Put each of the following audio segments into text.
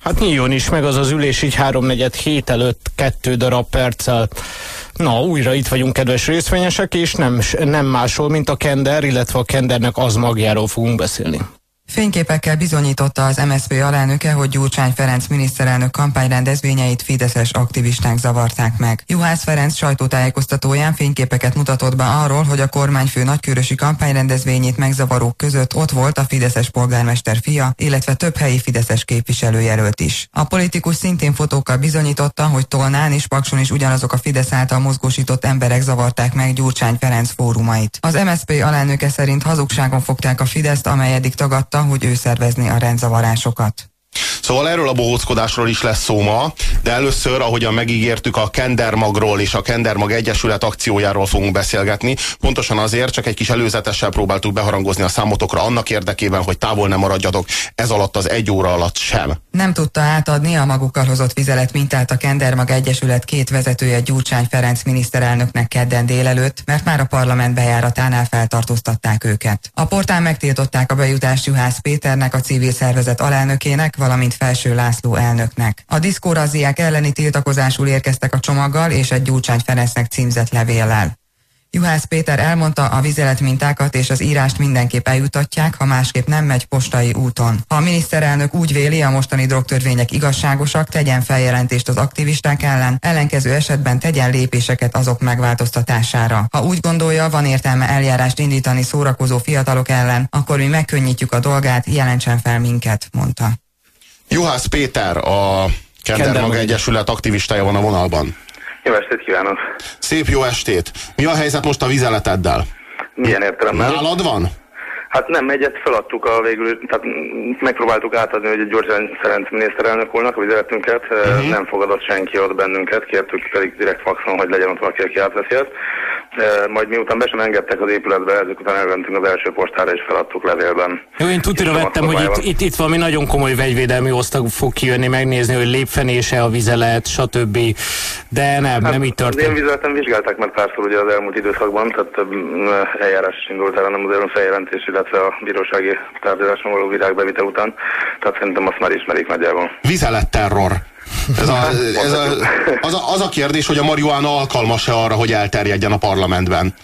Hát nyíljon is meg az az ülés így háromnegyed hét előtt kettő darab perccel. Na, újra itt vagyunk, kedves részvényesek, és nem, nem másról, mint a Kender, illetve a Kendernek az magjáról fogunk beszélni. Fényképekkel bizonyította az MSZP alelnöke, hogy Gyurcsány Ferenc miniszterelnök kampányrendezvényeit fideszes aktivisták zavarták meg. Juhász Ferenc sajtótájékoztatóján fényképeket mutatott be arról, hogy a kormányfő nagykörösi kampányrendezvényét megzavarók között ott volt a fideszes polgármester fia, illetve több helyi fideszes képviselőjelölt is. A politikus szintén fotókkal bizonyította, hogy Tolnán és Pakson is ugyanazok a Fidesz által mozgósított emberek zavarták meg Gyurcsány Ferenc fórumait. Az MSZP alelnöke szerint hazugságon fogták a Fideszt, amely eddig tagadta, hogy ő szervezni a rendzavarásokat. Szóval erről a bohóckodásról is lesz szó ma, de először, ahogyan megígértük, a Kendermagról és a Kendermag Egyesület akciójáról fogunk beszélgetni. Pontosan azért, csak egy kis előzetessel próbáltuk beharangozni a számotokra annak érdekében, hogy távol nem maradjatok ez alatt az egy óra alatt sem. Nem tudta átadni a magukkal hozott vizelet mintát a Kendermag Egyesület két vezetője Gyurcsány Ferenc miniszterelnöknek kedden délelőtt, mert már a parlament bejáratánál feltartóztatták őket. A portán megtiltották a bejutást Juhász Péternek, a civil szervezet alelnökének, valamint Felső László elnöknek. A diszkóraziák elleni tiltakozásul érkeztek a csomaggal és egy Gyurcsány Ferencnek címzett levéllel. Juhász Péter elmondta, a vizeletmintákat és az írást mindenképp eljutatják, ha másképp nem megy postai úton. Ha a miniszterelnök úgy véli, a mostani drogtörvények igazságosak, tegyen feljelentést az aktivisták ellen, ellenkező esetben tegyen lépéseket azok megváltoztatására. Ha úgy gondolja, van értelme eljárást indítani szórakozó fiatalok ellen, akkor mi megkönnyítjük a dolgát, jelentsen fel minket, mondta. Juhász Péter, a Kendermag Egyesület aktivistája van a vonalban. Jó estét kívánok! Szép jó estét! Mi a helyzet most a vizeleteddel? Milyen értelemben? Nálad van? Hát nem, egyet feladtuk a végül, tehát megpróbáltuk átadni, hogy Gyurcsány Ferenc miniszterelnök úrnak a vizeletünket, uh-huh. nem fogadott senki ott bennünket, kértük pedig direkt faxon, hogy legyen ott valaki, aki átveszi ezt. Majd miután be sem engedtek az épületbe, ezek után elmentünk az első postára és feladtuk levélben. Jó, én tudira vettem, hogy itt, itt, itt valami nagyon komoly vegyvédelmi osztag fog kijönni, megnézni, hogy lépfenése a vizelet, stb. De nem, hát nem így történt. Az én vizeletem vizsgálták meg párszor ugye az elmúlt időszakban, tehát több eljárás is indult el, nem az feljelentés, illetve a bírósági tárgyaláson való virágbevitel után. Tehát szerintem azt már ismerik nagyjából. Vizeletterror. Ez a, ez a, az, a, az a kérdés, hogy a marihuána alkalmas-e arra, hogy elterjedjen a parlamentben?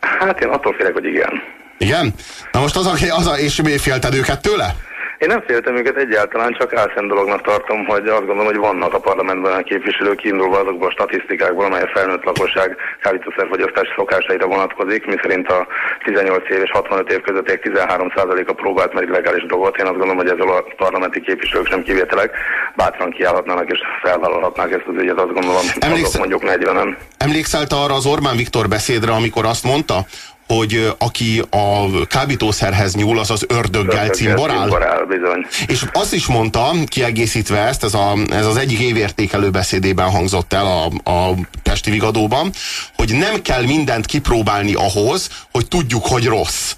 Hát én attól félek, hogy igen. Igen? Na most az a, az a és mi félted őket tőle? Én nem féltem őket egyáltalán, csak álszent dolognak tartom, hogy azt gondolom, hogy vannak a parlamentben a képviselők kiindulva azokból a statisztikákból, amely a felnőtt lakosság kábítószerfogyasztás szokásaira vonatkozik, miszerint a 18 év és 65 év közöttiek 13%-a próbált meg illegális drogot. Én azt gondolom, hogy ezzel a parlamenti képviselők sem kivételek bátran kiállhatnának és felvállalhatnák ezt az ügyet, azt gondolom, Emlékszel, azok mondjuk 40-en. Emlékszel arra az Orbán Viktor beszédre, amikor azt mondta, hogy aki a kábítószerhez nyúl, az az ördöggel cimborál. bizony. És azt is mondta, kiegészítve ezt, ez, a, ez az egyik évértékelő beszédében hangzott el a, a Pesti Vigadóban, hogy nem kell mindent kipróbálni ahhoz, hogy tudjuk, hogy rossz.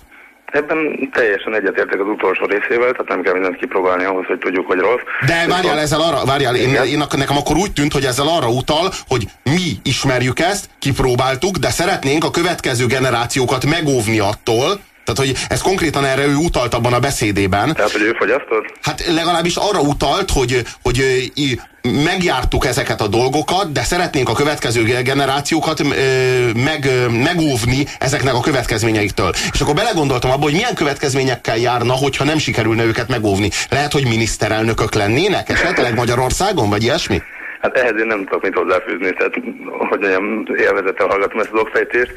Ebben teljesen egyetértek az utolsó részével, tehát nem kell mindent kipróbálni ahhoz, hogy tudjuk, hogy rossz. De várjál, ezzel arra, várjál, én, én, nekem akkor úgy tűnt, hogy ezzel arra utal, hogy mi ismerjük ezt, kipróbáltuk, de szeretnénk a következő generációkat megóvni attól, tehát, hogy ez konkrétan erre ő utalt abban a beszédében. Tehát, hogy ő fogyasztott? Hát legalábbis arra utalt, hogy, hogy megjártuk ezeket a dolgokat, de szeretnénk a következő generációkat meg, megóvni ezeknek a következményeiktől. És akkor belegondoltam abba, hogy milyen következményekkel járna, hogyha nem sikerülne őket megóvni. Lehet, hogy miniszterelnökök lennének esetleg Magyarországon, vagy ilyesmi? Hát ehhez én nem tudok mit hozzáfűzni, tehát hogy olyan élvezettel hallgatom ezt az okfejtést.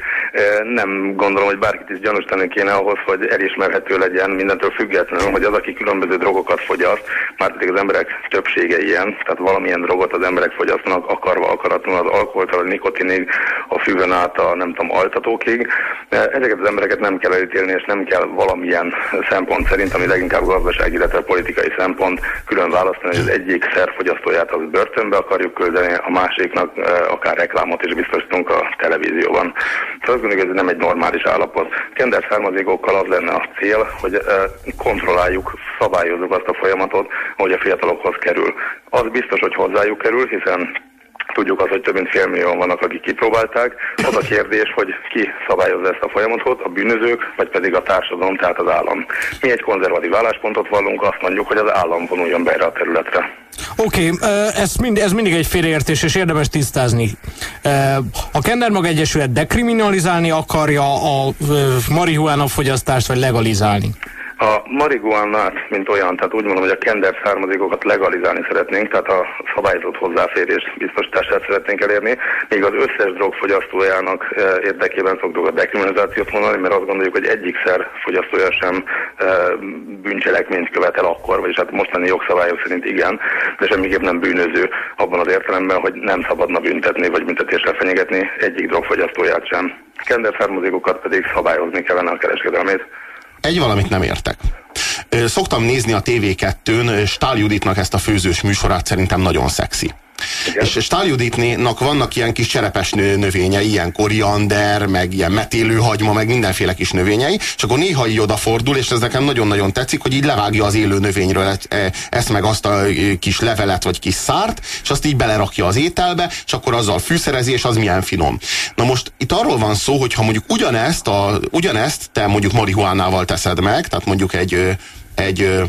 Nem gondolom, hogy bárkit is gyanúsítani kéne ahhoz, hogy elismerhető legyen mindentől függetlenül, hogy az, aki különböző drogokat fogyaszt, már pedig az emberek többsége ilyen, tehát valamilyen drogot az emberek fogyasztanak, akarva, akaratlanul az alkoholtól, a nikotinig, a füvön át a nem tudom, altatókig. Ezeket az embereket nem kell elítélni, és nem kell valamilyen szempont szerint, ami leginkább gazdasági, illetve politikai szempont külön választani, hogy az egyik szerfogyasztóját az börtönbe akarjuk küldeni, a másiknak akár reklámot is biztosítunk a televízióban. Tehát azt gondolom, hogy ez nem egy normális állapot. Kender származékokkal az lenne a cél, hogy kontrolláljuk, szabályozzuk azt a folyamatot, hogy a fiatalokhoz kerül. Az biztos, hogy hozzájuk kerül, hiszen Tudjuk azt, hogy több mint félmillió vannak, akik kipróbálták. Az a kérdés, hogy ki szabályozza ezt a folyamatot, a bűnözők, vagy pedig a társadalom, tehát az állam. Mi egy konzervatív álláspontot vallunk, azt mondjuk, hogy az állam vonuljon be erre a területre. Oké, okay, ez, mind, ez mindig egy félreértés, és érdemes tisztázni. A Kendermag Egyesület dekriminalizálni akarja a marihuána fogyasztást, vagy legalizálni? A marihuánát, mint olyan, tehát úgy mondom, hogy a kender származékokat legalizálni szeretnénk, tehát a szabályozott hozzáférés biztosítását szeretnénk elérni, még az összes drogfogyasztójának e, érdekében szoktuk a dekriminalizációt mondani, mert azt gondoljuk, hogy egyikszer fogyasztója sem e, bűncselekményt követel akkor, vagyis hát mostani jogszabályok szerint igen, de semmiképp nem bűnöző abban az értelemben, hogy nem szabadna büntetni vagy büntetéssel fenyegetni egyik drogfogyasztóját sem. Kender származékokat pedig szabályozni kellene a kereskedelmét. Egy valamit nem értek. Szoktam nézni a TV2-n Stál Juditnak ezt a főzős műsorát, szerintem nagyon szexi. Igen. És Stáljuditnak vannak ilyen kis cserepes növényei, ilyen koriander, meg ilyen metélőhagyma, meg mindenféle kis növényei, és akkor néha így odafordul, és ez nekem nagyon-nagyon tetszik, hogy így levágja az élő növényről e, ezt meg azt a kis levelet, vagy kis szárt, és azt így belerakja az ételbe, és akkor azzal fűszerezi, és az milyen finom. Na most itt arról van szó, hogy ha mondjuk ugyanezt, a, ugyanezt te mondjuk marihuánával teszed meg, tehát mondjuk egy, egy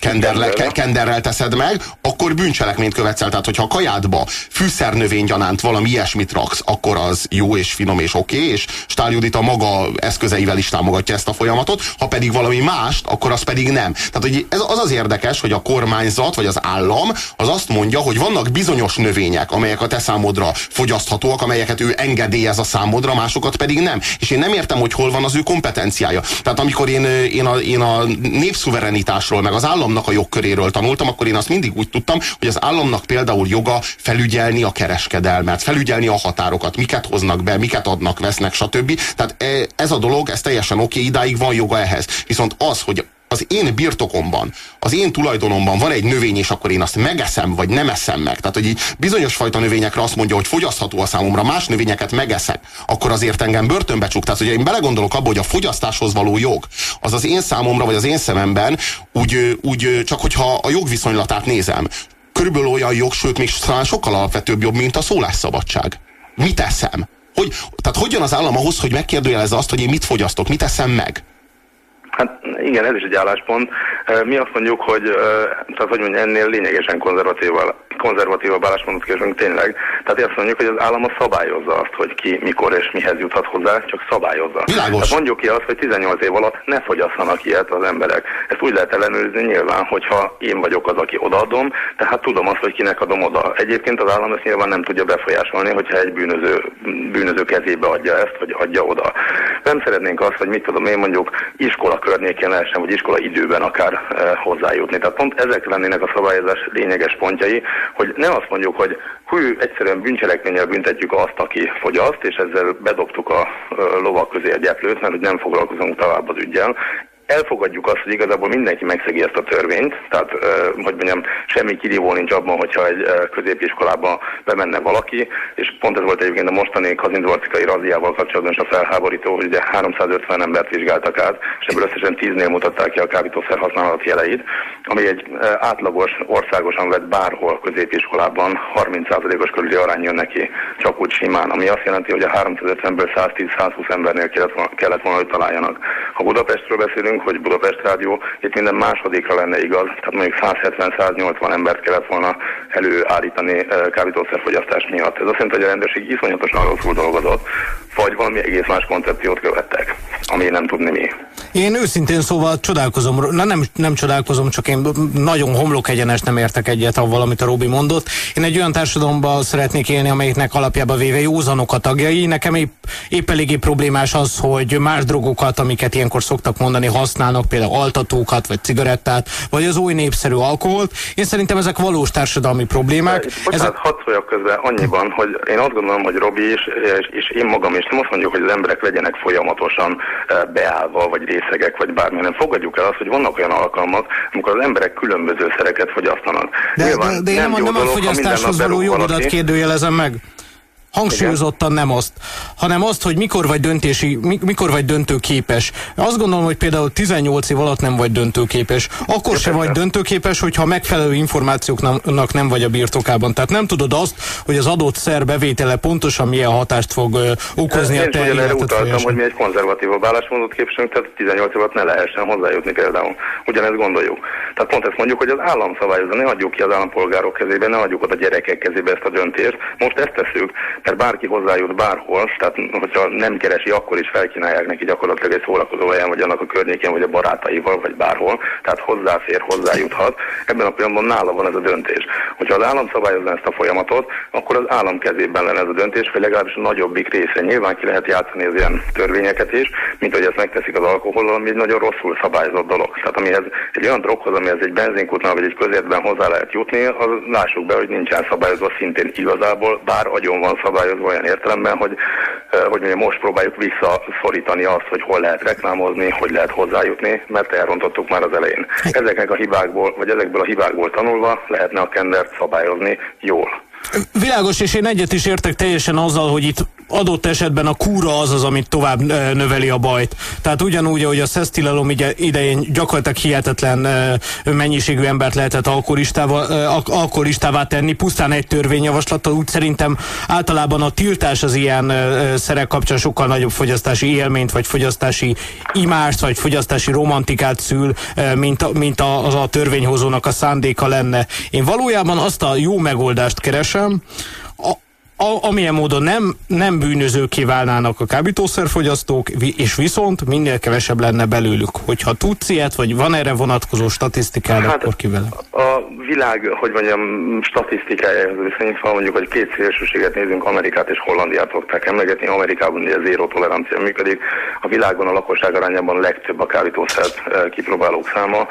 kenderle, ke, kenderrel teszed meg, akkor bűncselekményt követsz el. Tehát, hogyha a kajádba fűszernövénygyanánt valami ilyesmit raksz, akkor az jó és finom és oké, okay, és Stál Judit a maga eszközeivel is támogatja ezt a folyamatot, ha pedig valami mást, akkor az pedig nem. Tehát, hogy ez az az érdekes, hogy a kormányzat vagy az állam az azt mondja, hogy vannak bizonyos növények, amelyek a te számodra fogyaszthatóak, amelyeket ő engedélyez a számodra, másokat pedig nem. És én nem értem, hogy hol van az ő kompetenciája. Tehát amikor én, én, a, én a népszuverenitásról, meg az állam államnak a jogköréről tanultam, akkor én azt mindig úgy tudtam, hogy az államnak például joga felügyelni a kereskedelmet, felügyelni a határokat, miket hoznak be, miket adnak, vesznek, stb. Tehát e, ez a dolog, ez teljesen oké, okay, idáig van joga ehhez. Viszont az, hogy az én birtokomban, az én tulajdonomban van egy növény, és akkor én azt megeszem, vagy nem eszem meg. Tehát, hogy így bizonyos fajta növényekre azt mondja, hogy fogyasztható a számomra, más növényeket megeszek, akkor azért engem börtönbe csuk. Tehát, hogy én belegondolok abba, hogy a fogyasztáshoz való jog, az az én számomra, vagy az én szememben, úgy, úgy csak hogyha a jogviszonylatát nézem, körülbelül olyan jog, sőt, még talán sokkal alapvetőbb jobb, mint a szólásszabadság. Mit eszem? Hogy, tehát hogyan az állam ahhoz, hogy megkérdőjelezze azt, hogy én mit fogyasztok, mit eszem meg? Hát igen, ez is egy álláspont. Mi azt mondjuk, hogy, tehát hogy mondjam, ennél lényegesen konzervatív, konzervatívabb álláspontot kérünk tényleg. Tehát azt mondjuk, hogy az állam szabályozza azt, hogy ki, mikor és mihez juthat hozzá, csak szabályozza. Tehát mondjuk ki azt, hogy 18 év alatt ne fogyasszanak ilyet az emberek. Ezt úgy lehet ellenőrizni nyilván, hogyha én vagyok az, aki odaadom, tehát tudom azt, hogy kinek adom oda. Egyébként az állam ezt nyilván nem tudja befolyásolni, hogyha egy bűnöző, bűnöző kezébe adja ezt, vagy adja oda. Nem szeretnénk azt, hogy mit tudom én mondjuk iskola környékén lehessen, vagy iskola időben akár hozzájutni. Tehát pont ezek lennének a szabályozás lényeges pontjai, hogy ne azt mondjuk, hogy hú, egyszerűen bűncselekménnyel büntetjük azt, aki fogyaszt, és ezzel bedobtuk a e, lovak közé egy eplőt, mert hogy nem foglalkozunk tovább az ügyel elfogadjuk azt, hogy igazából mindenki megszegi ezt a törvényt, tehát hogy mondjam, semmi kirívó nincs abban, hogyha egy középiskolába bemenne valaki, és pont ez volt egyébként a mostani kazindvarcikai raziával kapcsolatban is a felháborító, hogy ugye 350 embert vizsgáltak át, és ebből összesen 10-nél mutatták ki a kábítószer használat jeleit, ami egy átlagos, országosan vett bárhol középiskolában 30%-os körüli arány jön neki, csak úgy simán, ami azt jelenti, hogy a 350-ből 110-120 embernél kellett volna, kellett volna, hogy találjanak. Ha Budapestről beszélünk, hogy Budapest Rádió itt minden másodikra lenne igaz, tehát mondjuk 170-180 embert kellett volna előállítani kábítószerfogyasztás miatt. Ez azt jelenti, hogy a rendőrség iszonyatosan rosszul dolgozott. Vagy valami egész más koncepciót követtek, ami nem tudni mi. Én őszintén szóval csodálkozom, na nem, nem csodálkozom, csak én nagyon homlok egyenes nem értek egyet avval, amit a Robi mondott. Én egy olyan társadalomban szeretnék élni, amelyiknek alapjába véve józanok a tagjai. Nekem épp, épp eléggé problémás az, hogy más drogokat, amiket ilyenkor szoktak mondani, használnak, például altatókat, vagy cigarettát, vagy az új népszerű alkoholt. Én szerintem ezek valós társadalmi problémák. Bocsánat, ezek... hadd szóljak közben annyiban, hogy én azt gondolom, hogy Robi és, és, és én magam is azt mondjuk, hogy az emberek legyenek folyamatosan eh, beállva, vagy részegek, vagy bármi, nem fogadjuk el azt, hogy vannak olyan alkalmak, amikor az emberek különböző szereket fogyasztanak. De, Nyilván, de, de én nem, nem, nem a fogyasztáshoz való jogodat kérdőjelezem meg. Hangsúlyozottan nem azt, hanem azt, hogy mikor vagy döntési, mikor vagy döntőképes. Azt gondolom, hogy például 18 év alatt nem vagy döntőképes. Akkor se vagy döntőképes, hogyha megfelelő információknak nem vagy a birtokában. Tehát nem tudod azt, hogy az adott szer bevétele pontosan milyen hatást fog okozni Én a te életet utaltam, hogy mi egy konzervatívabb álláspontot képviselünk, tehát 18 év alatt ne lehessen hozzájutni például. Ugyanezt gondoljuk. Tehát pont ezt mondjuk, hogy az állam szabályozza, ne adjuk ki az állampolgárok kezébe, ne adjuk oda a gyerekek kezébe ezt a döntést. Most ezt teszünk mert bárki hozzájut bárhol, tehát hogyha nem keresi, akkor is felkínálják neki gyakorlatilag egy szórakozó helyen, vagy annak a környékén, vagy a barátaival, vagy bárhol, tehát hozzáfér, hozzájuthat. Ebben a pillanatban nála van ez a döntés. Hogyha az állam szabályozna ezt a folyamatot, akkor az állam kezében lenne ez a döntés, vagy legalábbis a nagyobbik része. Nyilván ki lehet játszani az ilyen törvényeket is, mint hogy ezt megteszik az alkohollal, ami egy nagyon rosszul szabályozott dolog. Tehát amihez egy olyan droghoz, amihez egy benzinkútnál vagy egy közértben hozzá lehet jutni, az lássuk be, hogy nincsen szabályozva szintén igazából, bár agyon van szabályozva olyan értelemben, hogy, hogy mi most próbáljuk visszaszorítani azt, hogy hol lehet reklámozni, hogy lehet hozzájutni, mert elrontottuk már az elején. Ezeknek a hibákból, vagy ezekből a hibákból tanulva lehetne a kendert szabályozni jól. Világos, és én egyet is értek teljesen azzal, hogy itt adott esetben a kúra az az, amit tovább növeli a bajt. Tehát ugyanúgy, hogy a szesztilalom idején gyakorlatilag hihetetlen mennyiségű embert lehetett alkoholistává tenni, pusztán egy törvényjavaslattal, úgy szerintem általában a tiltás az ilyen szerek kapcsán sokkal nagyobb fogyasztási élményt, vagy fogyasztási imást, vagy fogyasztási romantikát szül, mint, a, mint a, az a törvényhozónak a szándéka lenne. Én valójában azt a jó megoldást keresem, a, amilyen módon nem, nem bűnözőké válnának a kábítószerfogyasztók, és viszont minél kevesebb lenne belőlük. Hogyha tudsz ilyet, vagy van erre vonatkozó statisztikád, hát akkor kivel? A világ, hogy mondjam, statisztikájához viszonyítva mondjuk, hogy két szélsőséget nézünk, Amerikát és Hollandiát szokták emlegetni. Amerikában ugye zéró tolerancia működik. A világon a lakosság arányában legtöbb a kábítószert eh, kipróbálók száma.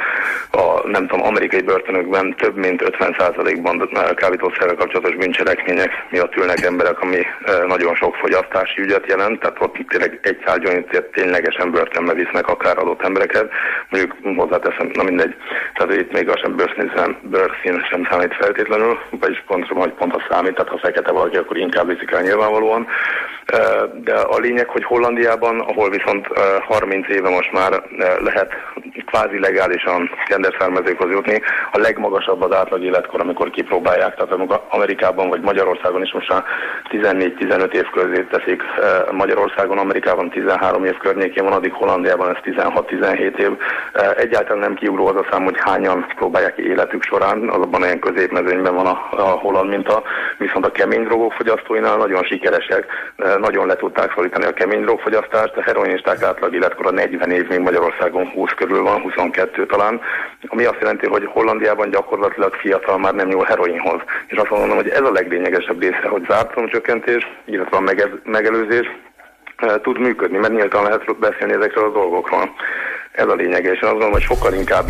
A nem tudom, amerikai börtönökben több mint 50%-ban eh, kábítószerrel kapcsolatos bűncselekmények miatt ülnek vannak emberek, ami nagyon sok fogyasztási ügyet jelent, tehát ott tényleg egy szárgyonítért ténylegesen börtönbe visznek akár adott embereket. Mondjuk hozzáteszem, na mindegy, tehát itt még az sem bőrszín sem, bőrszín sem számít feltétlenül, vagyis pont, vagy pont a számít, tehát ha fekete valaki, akkor inkább viszik el nyilvánvalóan. De a lényeg, hogy Hollandiában, ahol viszont 30 éve most már lehet kvázi legálisan genderszármazékhoz jutni, a legmagasabb az átlag életkor, amikor kipróbálják, tehát amikor Amerikában vagy Magyarországon is most már 14-15 év közé teszik Magyarországon, Amerikában 13 év környékén van, addig Hollandiában ez 16-17 év. Egyáltalán nem kiugró az a szám, hogy hányan próbálják életük során, azonban olyan középmezőnyben van a, a holland minta, viszont a kemény drogok fogyasztóinál nagyon sikeresek, nagyon le tudták szorítani a kemény drogfogyasztást, a heroinisták átlag életkora 40 év, még Magyarországon 20 körül van, 22 talán, ami azt jelenti, hogy Hollandiában gyakorlatilag fiatal már nem nyúl heroinhoz. És azt mondom, hogy ez a leglényegesebb része, hogy zártalomcsökkentés, illetve a megelőzés tud működni, mert nyíltan lehet beszélni ezekről a dolgokról. Ez a lényege, és azt gondolom, hogy sokkal inkább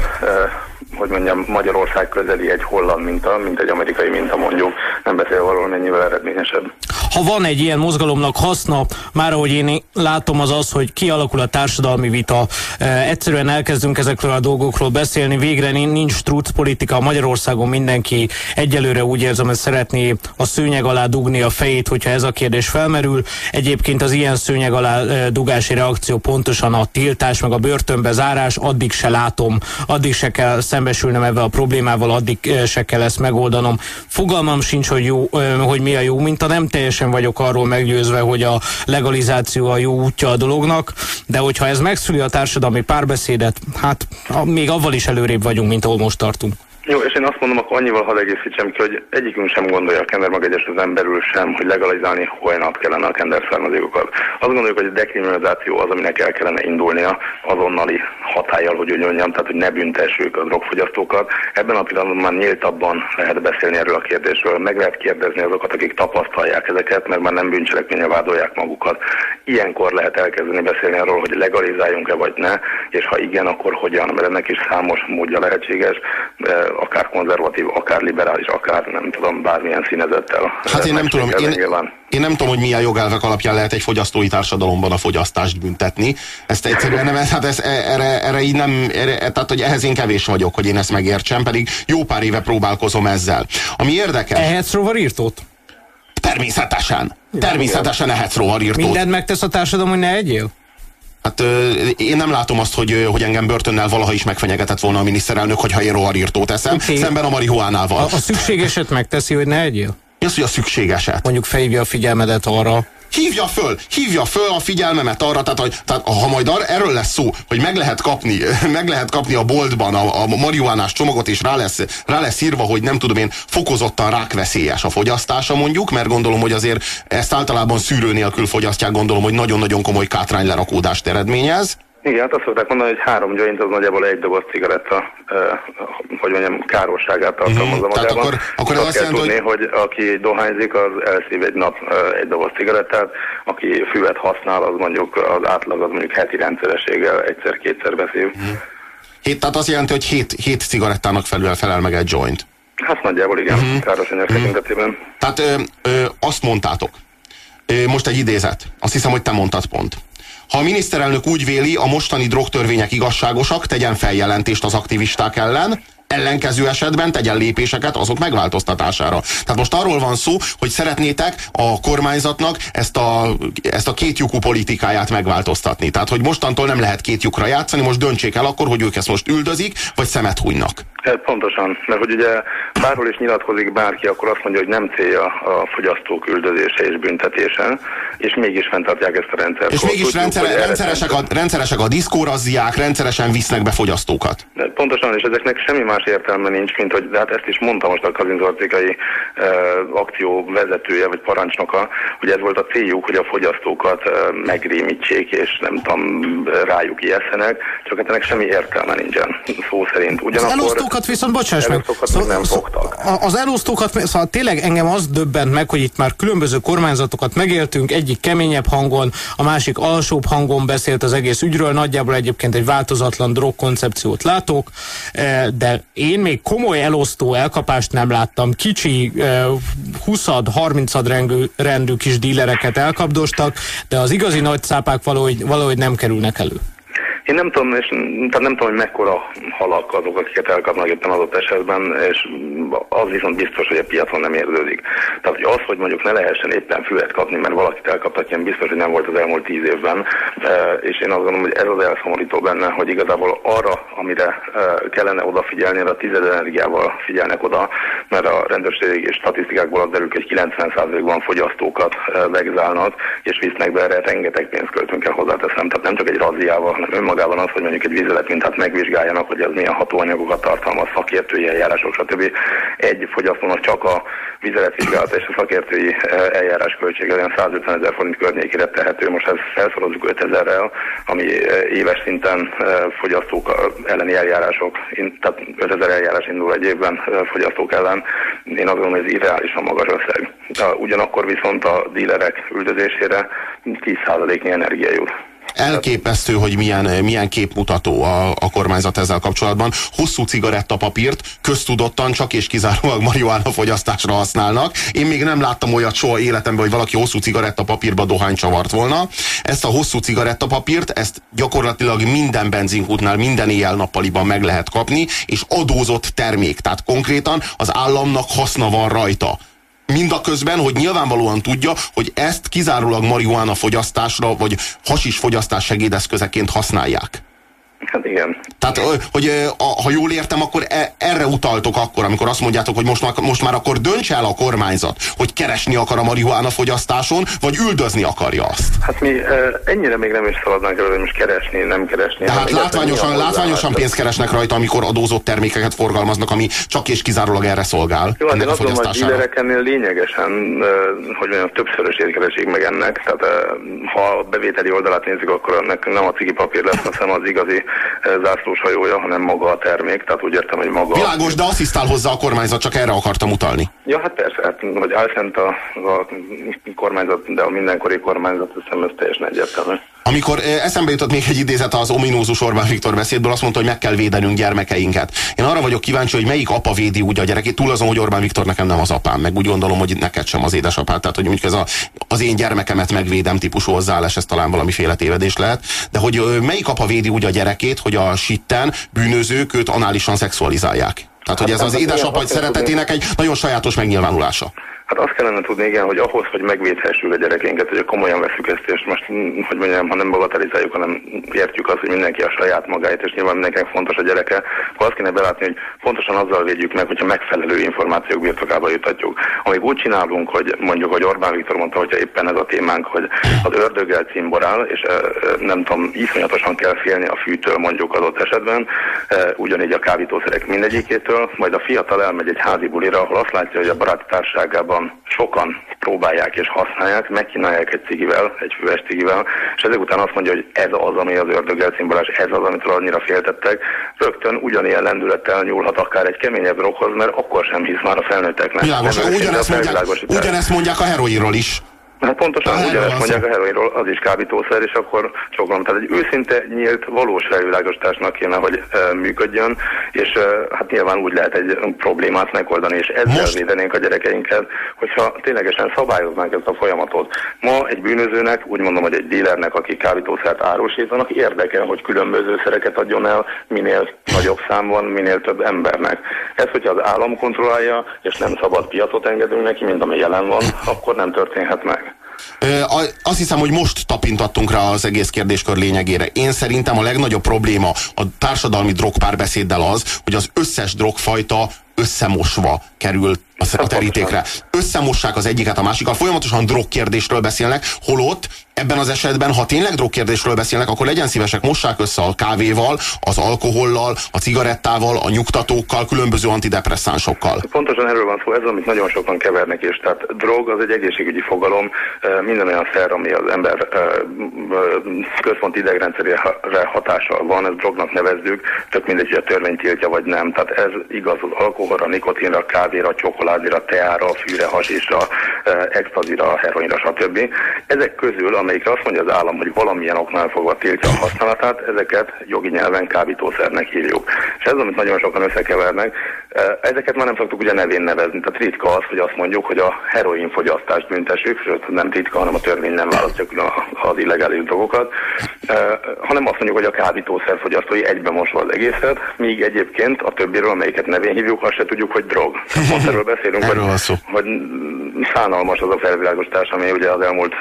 hogy mondjam, Magyarország közeli egy holland minta, mint egy amerikai minta mondjuk, nem beszél valahol mennyivel eredményesebb. Ha van egy ilyen mozgalomnak haszna, már ahogy én látom az az, hogy kialakul a társadalmi vita, egyszerűen elkezdünk ezekről a dolgokról beszélni, végre nincs truc politika, Magyarországon mindenki egyelőre úgy érzem, hogy szeretné a szőnyeg alá dugni a fejét, hogyha ez a kérdés felmerül. Egyébként az ilyen szőnyeg alá dugási reakció pontosan a tiltás, meg a börtönbe zárás, addig se látom, addig se kell szembesülnem ebben a problémával, addig se kell ezt megoldanom. Fogalmam sincs, hogy, jó, hogy mi a jó minta, nem teljesen vagyok arról meggyőzve, hogy a legalizáció a jó útja a dolognak, de hogyha ez megszüli a társadalmi párbeszédet, hát még avval is előrébb vagyunk, mint ahol most tartunk. Jó, és én azt mondom, akkor annyival hadd egészítsem ki, hogy egyikünk sem gondolja a Kender Mag Egyesületen belül sem, hogy legalizálni holnap kellene a Kender származékokat. Azt gondoljuk, hogy a dekriminalizáció az, aminek el kellene indulnia azonnali hatállyal, hogy úgy mondjam, tehát hogy ne büntessük a drogfogyasztókat. Ebben a pillanatban már nyíltabban lehet beszélni erről a kérdésről, meg lehet kérdezni azokat, akik tapasztalják ezeket, mert már nem bűncselekménye vádolják magukat. Ilyenkor lehet elkezdeni beszélni arról, hogy legalizáljunk-e vagy ne, és ha igen, akkor hogyan, mert ennek is számos módja lehetséges akár konzervatív, akár liberális, akár nem tudom, bármilyen színezettel. Hát én nem tudom, én, én nem tudom, hogy milyen jogelvek alapján lehet egy fogyasztói társadalomban a fogyasztást büntetni. Ezt egyszerűen nem, hát ez, erre, erre így nem, erre, tehát hogy ehhez én kevés vagyok, hogy én ezt megértsem, pedig jó pár éve próbálkozom ezzel. Ami érdekes... Ehetsz rovarírtót? Természetesen. Természetesen ehetsz rovarírtót. Mindent megtesz a társadalom, hogy ne egyél? Hát én nem látom azt, hogy, hogy engem börtönnel valaha is megfenyegetett volna a miniszterelnök, hogyha én roharírtót teszem, okay. szemben a marihuánával. A, a szükségeset megteszi, hogy ne egyél? Mi az, hogy a szükségeset? Mondjuk felhívja a figyelmedet arra, hívja föl, hívja föl a figyelmemet arra, tehát, hogy, tehát ha majd ar, erről lesz szó, hogy meg lehet kapni, meg lehet kapni a boltban a, a marihuánás csomagot, és rá lesz, rá lesz írva, hogy nem tudom én, fokozottan rákveszélyes a fogyasztása mondjuk, mert gondolom, hogy azért ezt általában szűrő nélkül fogyasztják, gondolom, hogy nagyon-nagyon komoly kátránylerakódást eredményez. Igen, hát azt szokták mondani, hogy három joint az nagyjából egy doboz cigaretta, eh, hogy mondjam, károsságát tartalmazza mm, magában. Akkor, akkor azt, azt kell tudni, hogy... hogy aki dohányzik, az elszív egy nap eh, egy doboz cigarettát, aki füvet használ, az mondjuk az átlag az mondjuk heti rendszerességgel egyszer-kétszer beszív. Mm. Hét, tehát azt jelenti, hogy hét, hét cigarettának felül felel meg egy joint. Hát nagyjából igen, mm. káros anyag mm. tekintetében. Tehát ö, ö, azt mondtátok, ö, most egy idézet, azt hiszem, hogy te mondtad pont ha a miniszterelnök úgy véli, a mostani drogtörvények igazságosak, tegyen feljelentést az aktivisták ellen, ellenkező esetben tegyen lépéseket azok megváltoztatására. Tehát most arról van szó, hogy szeretnétek a kormányzatnak ezt a, ezt a két lyukú politikáját megváltoztatni. Tehát, hogy mostantól nem lehet két lyukra játszani, most döntsék el akkor, hogy ők ezt most üldözik, vagy szemet hunynak. Pontosan, mert hogy ugye bárhol is nyilatkozik bárki, akkor azt mondja, hogy nem célja a fogyasztók üldözése és büntetése, és mégis fenntartják ezt a rendszert. És mégis tudjuk, rendszer, rendszeresek, a, rendszeresek a diszkórazziák, rendszeresen visznek be fogyasztókat. De pontosan, és ezeknek semmi más értelme nincs, mint hogy, de hát ezt is mondta most a kazinzortikai e, akció vezetője, vagy parancsnoka, hogy ez volt a céljuk, hogy a fogyasztókat e, megrémítsék, és nem tudom, rájuk ijesszenek, csak hát ennek semmi értelme nincsen, szó szerint. Ugyanakkor elosztókat viszont, bocsáss meg, szó, nem fogtak. az elosztókat, szóval tényleg engem az döbbent meg, hogy itt már különböző kormányzatokat megéltünk, egyik keményebb hangon, a másik alsóbb hangon beszélt az egész ügyről, nagyjából egyébként egy változatlan drogkoncepciót látok, eh, de én még komoly elosztó elkapást nem láttam. Kicsi 20-30 eh, rendű, rendű kis dílereket elkapdostak, de az igazi nagy cápák valahogy, valahogy nem kerülnek elő. Én nem tudom, és, tehát nem tudom, hogy mekkora halak azok, akiket elkapnak éppen adott esetben, és az viszont biztos, hogy a piacon nem érződik. Tehát hogy az, hogy mondjuk ne lehessen éppen füvet kapni, mert valakit elkaptak, ilyen biztos, hogy nem volt az elmúlt tíz évben, e, és én azt gondolom, hogy ez az elszomorító benne, hogy igazából arra, amire e, kellene odafigyelni, a tized energiával figyelnek oda, mert a rendőrség és statisztikákból az derül, hogy 90%-ban fogyasztókat e, vegzálnak, és visznek be erre rengeteg pénzt költünk el hozzáteszem. Tehát nem csak egy razziával, hanem önmagában magában az, hogy mondjuk egy vízületmintát megvizsgáljanak, hogy ez milyen hatóanyagokat tartalmaz, szakértői eljárások, stb. Egy fogyasztónak csak a vizeletvizsgálata és a szakértői eh, eljárás költsége olyan 150 ezer forint környékére tehető. Most ezt felszorozzuk 5000-rel, ami eh, éves szinten eh, fogyasztók elleni eljárások, tehát 5000 eljárás indul egy évben fogyasztók ellen. Én azt gondolom, hogy ez irreálisan magas összeg. Ugyanakkor viszont a dílerek üldözésére 10%-nyi energia jut elképesztő, hogy milyen, milyen képmutató a, a kormányzat ezzel kapcsolatban. Hosszú cigarettapapírt köztudottan csak és kizárólag marihuána fogyasztásra használnak. Én még nem láttam olyat soha életemben, hogy valaki hosszú cigarettapapírba dohány csavart volna. Ezt a hosszú cigarettapapírt, ezt gyakorlatilag minden benzinkútnál, minden éjjel-nappaliban meg lehet kapni, és adózott termék. Tehát konkrétan az államnak haszna van rajta mindaközben, hogy nyilvánvalóan tudja, hogy ezt kizárólag marihuána fogyasztásra, vagy hasis fogyasztás segédeszközeként használják. Hát igen. Tehát, hogy ha jól értem, akkor e, erre utaltok akkor, amikor azt mondjátok, hogy most, most már akkor dönts el a kormányzat, hogy keresni akar a marihuána fogyasztáson, vagy üldözni akarja azt. Hát mi ennyire még nem is szaladnánk hogy most keresni, nem keresni. Tehát látványosan, látványosan pénzt keresnek rajta, amikor adózott termékeket forgalmaznak, ami csak és kizárólag erre szolgál. Jó, hát én azt mondom, hogy ennél lényegesen, hogy mondjam, többszörösét keresik meg ennek. Tehát ha a bevételi oldalát nézzük, akkor ennek nem a cigi papír lesz, hanem az igazi zászlós hajója, hanem maga a termék. Tehát úgy értem, hogy maga. Világos, de asszisztál hozzá a kormányzat, csak erre akartam utalni. Ja, hát persze, hát, hogy álszent a, a kormányzat, de a mindenkori kormányzat, hiszem ez teljesen egyértelmű. Amikor eszembe jutott még egy idézet az ominózus Orbán Viktor beszédből, azt mondta, hogy meg kell védenünk gyermekeinket. Én arra vagyok kíváncsi, hogy melyik apa védi úgy a gyerekét, túl azon, hogy Orbán Viktor nekem nem az apám, meg úgy gondolom, hogy neked sem az édesapád. Tehát, hogy mondjuk ez a, az én gyermekemet megvédem típusú hozzáállás, ez talán valamiféle tévedés lehet. De hogy melyik apa védi úgy a gyerekét, hogy a sitten bűnözők őt análisan szexualizálják. Tehát, hogy ez az édesapa szeretetének egy nagyon sajátos megnyilvánulása. Hát azt kellene tudni, igen, hogy ahhoz, hogy megvédhessük a gyerekénket, hogy komolyan veszük ezt, és most, hogy mondjam, ha nem bagatelizáljuk, hanem értjük azt, hogy mindenki a saját magáit, és nyilván mindenkinek fontos a gyereke, akkor azt kéne belátni, hogy pontosan azzal védjük meg, hogyha megfelelő információk birtokába jutatjuk. Amíg úgy csinálunk, hogy mondjuk, hogy Orbán Viktor mondta, hogyha éppen ez a témánk, hogy az ördöggel cimborál, és nem tudom, iszonyatosan kell félni a fűtől mondjuk adott esetben, ugyanígy a kábítószerek mindegyikétől, majd a fiatal elmegy egy házi bulira, ahol azt látja, hogy a baráti társágában sokan, sokan próbálják és használják, megkínálják egy cigivel, egy füves cigivel, és ezek után azt mondja, hogy ez az, ami az ördög elszimbolás, ez az, amitől annyira féltettek, rögtön ugyanilyen lendülettel nyúlhat akár egy keményebb rokhoz, mert akkor sem hisz már a felnőtteknek. Világos, ugyanezt mondják, ugyanezt mondják a heroinról is. Hát pontosan a ugyanezt mondják a heroinról, az is kábítószer, és akkor csókolom. Tehát egy őszinte, nyílt, valós felvilágosításnak kéne, hogy e, működjön, és e, hát nyilván úgy lehet egy problémát megoldani, és ezzel Most... védenénk a gyerekeinket, hogyha ténylegesen szabályoznánk ezt a folyamatot. Ma egy bűnözőnek, úgy mondom, hogy egy dílernek, aki kábítószert árusítanak, érdeke, hogy különböző szereket adjon el minél nagyobb számban, minél több embernek. Ez, hogyha az állam kontrollálja, és nem szabad piacot engedünk neki, mint ami jelen van, akkor nem történhet meg. Azt hiszem, hogy most tapintattunk rá az egész kérdéskör lényegére. Én szerintem a legnagyobb probléma a társadalmi drogpárbeszéddel az, hogy az összes drogfajta összemosva kerül a terítékre. Összemossák az egyiket a másikkal, folyamatosan drogkérdésről beszélnek, holott ebben az esetben, ha tényleg drogkérdésről beszélnek, akkor legyen szívesek, mossák össze a kávéval, az alkohollal, a cigarettával, a nyugtatókkal, különböző antidepresszánsokkal. Pontosan erről van szó, ez amit nagyon sokan kevernek is. Tehát drog az egy egészségügyi fogalom, minden olyan szer, ami az ember központi idegrendszerére hatással van, ez drognak nevezzük, tök mindegy, hogy a törvény tiltja vagy nem. Tehát ez igaz az alkoholra, nikotinra, kávéra, csokoládéra, teára, fűre, hasisra, extazira, heroinra, stb. Ezek közül, amelyikre azt mondja az állam, hogy valamilyen oknál fogva tiltja a használatát, ezeket jogi nyelven kábítószernek hívjuk. És ez, amit nagyon sokan összekevernek, ezeket már nem szoktuk ugye nevén nevezni. Tehát ritka az, hogy azt mondjuk, hogy a heroin fogyasztást büntessük, sőt nem ritka, hanem a törvény nem választja külön az illegális dolgokat, hanem azt mondjuk, hogy a kábítószer fogyasztói egybe mosva az egészet, míg egyébként a többiről, amelyiket nevén hívjuk, azt se tudjuk, hogy drog. Pont erről beszélünk, erről hogy, hogy szánalmas az a felvilágosítás, ami ugye az elmúlt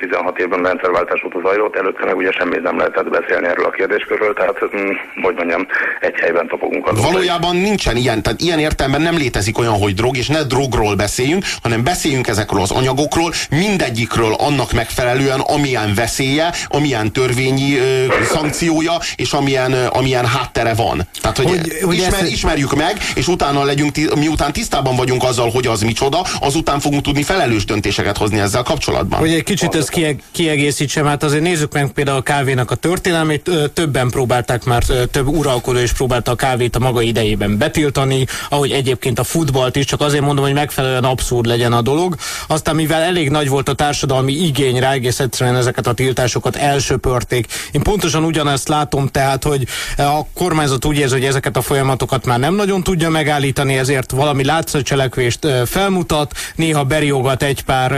16 évben rendszerváltás óta zajlott, előtte meg ugye semmit nem lehetett beszélni erről a kérdéskörről, tehát hm, hogy mondjam, egy helyben topogunk az. Valójában nincsen ilyen, tehát ilyen értelemben nem létezik olyan, hogy drog, és ne drogról beszéljünk, hanem beszéljünk ezekről az anyagokról, mindegyikről annak megfelelően, amilyen veszélye, amilyen törvényi ö, szankciója, és amilyen, ö, amilyen háttere van. Tehát, hogy, hogy, hogy ismer, ezt... ismerjük meg, és utána legyünk, miután tisztában vagyunk azzal, hogy az micsoda, azután fogunk tudni felelős döntéseket hozni ezzel kapcsolatban. Hogy egy kicsit ezt kieg kiegészítsem, hát azért nézzük meg például a kávénak a történelmét, többen próbálták már, több uralkodó is próbálta a kávét a maga idejében betiltani, ahogy egyébként a futballt is, csak azért mondom, hogy megfelelően abszurd legyen a dolog. Aztán mivel elég nagy volt a társadalmi igény rá, egész egyszerűen ezeket a tiltásokat elsöpörték. Én pontosan ugyanezt látom, tehát, hogy a kormányzat úgy érzi, hogy ezeket a folyamatokat már nem nagyon tudja megállítani, ezért valami látszatcselekvést felmutat, néha beriogat egy pár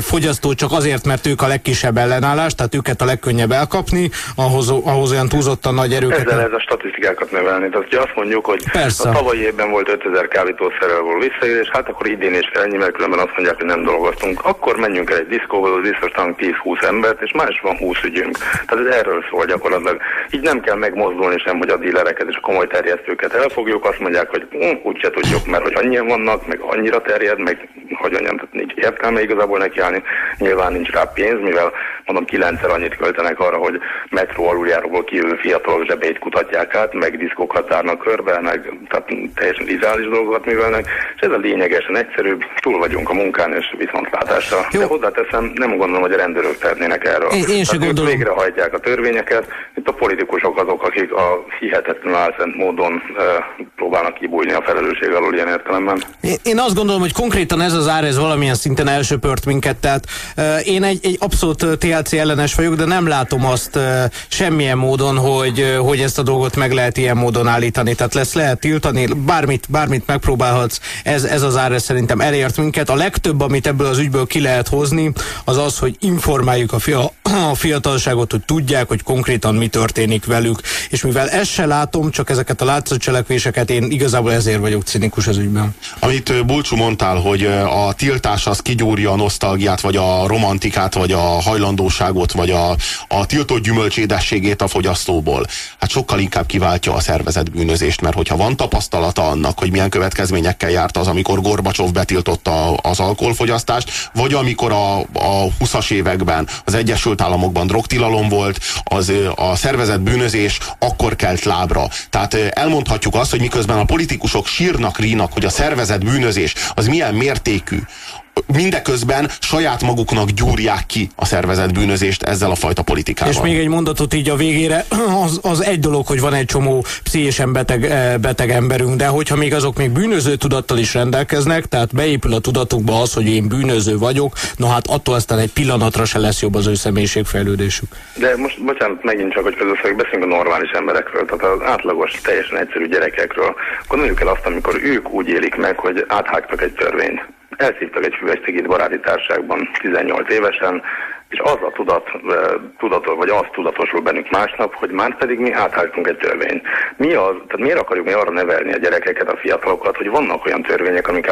fogyasztó csak azért, mert ők a legkisebb ellenállás, tehát őket a legkönnyebb elkapni, ahhoz, ahhoz olyan túlzottan nagy erőket. Ezzel ez a statisztikákat növelni. Tehát, ha azt mondjuk, hogy Persze. a tavalyi évben volt 5000 kábítószerrel való visszaélés, hát akkor idén is ennyi, mert különben azt mondják, hogy nem dolgoztunk. Akkor menjünk el egy diszkóval, az biztos 10-20 embert, és más van 20 ügyünk. Tehát ez erről szól gyakorlatilag. Így nem kell megmozdulni sem, hogy a dílereket és a komoly terjesztőket elfogjuk, azt mondják, hogy hm, úgyse tudjuk, mert hogy annyian vannak, meg annyira terjed, meg hogy anyám, tehát nincs értelme igazából nekiállni. Nyilván nincs rá pénz, mivel mondom kilencszer annyit költenek arra, hogy metró aluljáróból kijövő fiatalok zsebeit kutatják át, meg diszkókat zárnak körbe, meg tehát teljesen izális dolgokat művelnek, és ez a lényegesen egyszerűbb, túl vagyunk a munkán és viszontlátásra. Jó. De hozzáteszem, nem gondolom, hogy a rendőrök tehetnének erről. Én, én sem gondolom. végrehajtják a törvényeket, itt a politikusok azok, akik a hihetetlen álszent módon e, próbálnak kibújni a felelősség alól ilyen értelemben. Én, én azt gondolom, hogy konkrétan ez az ár, ez valamilyen szinten elsöpört minket, tehát e, én egy, egy abszolút TLC ellenes vagyok, de nem látom azt e, semmilyen módon, hogy, hogy ezt a dolgot meg lehet ilyen módon állítani. Tehát lesz lehet tiltani, bármit, bármit megpróbálhatsz, ez, ez az ár szerintem elért minket. A legtöbb, amit ebből az ügyből ki lehet hozni, az az, hogy informáljuk a, fia, a fiatalságot, hogy tudják, hogy konkrétan mi történik velük. És mivel ezt se látom, csak ezeket a cselekvéseket, én igazából ezért vagyok cinikus az ügyben. Amit Bulcsú mondtál, hogy a tiltás az kigyúrja a nosztalgiát, vagy a romantikát, vagy a hajlandóságot, vagy a, a tiltott gyümölcsédességét a fogyasztóból. Hát sokkal inkább kiváltja a szervezet bűnözést, mert hogyha van tapasztalata annak, hogy milyen következményekkel járt az, amikor Gorbacsov betiltotta az alkoholfogyasztást, vagy amikor a, a 20-as években az Egyesült Államokban drogtilalom volt, az a szervezet bűnözés akkor kelt lábra. Tehát elmondhatjuk azt, hogy miközben a politikusok sírnak, rínak, hogy a szervezet bűnözés az milyen mértékű, mindeközben saját maguknak gyúrják ki a szervezet bűnözést ezzel a fajta politikával. És még egy mondatot így a végére, az, az egy dolog, hogy van egy csomó pszichésen beteg, eh, beteg emberünk, de hogyha még azok még bűnöző tudattal is rendelkeznek, tehát beépül a tudatukba az, hogy én bűnöző vagyok, no hát attól aztán egy pillanatra se lesz jobb az ő személyiségfejlődésük. De most, bocsánat, megint csak, hogy közösszeg beszélünk a normális emberekről, tehát az átlagos, teljesen egyszerű gyerekekről. Gondoljuk el azt, amikor ők úgy élik meg, hogy áthágtak egy törvényt elszívtak egy füves cigit baráti társágban 18 évesen, és az a tudat, tudatos, vagy az tudatosul bennük másnap, hogy már pedig mi áthágtunk egy törvényt. Mi az, tehát miért akarjuk mi arra nevelni a gyerekeket, a fiatalokat, hogy vannak olyan törvények, amik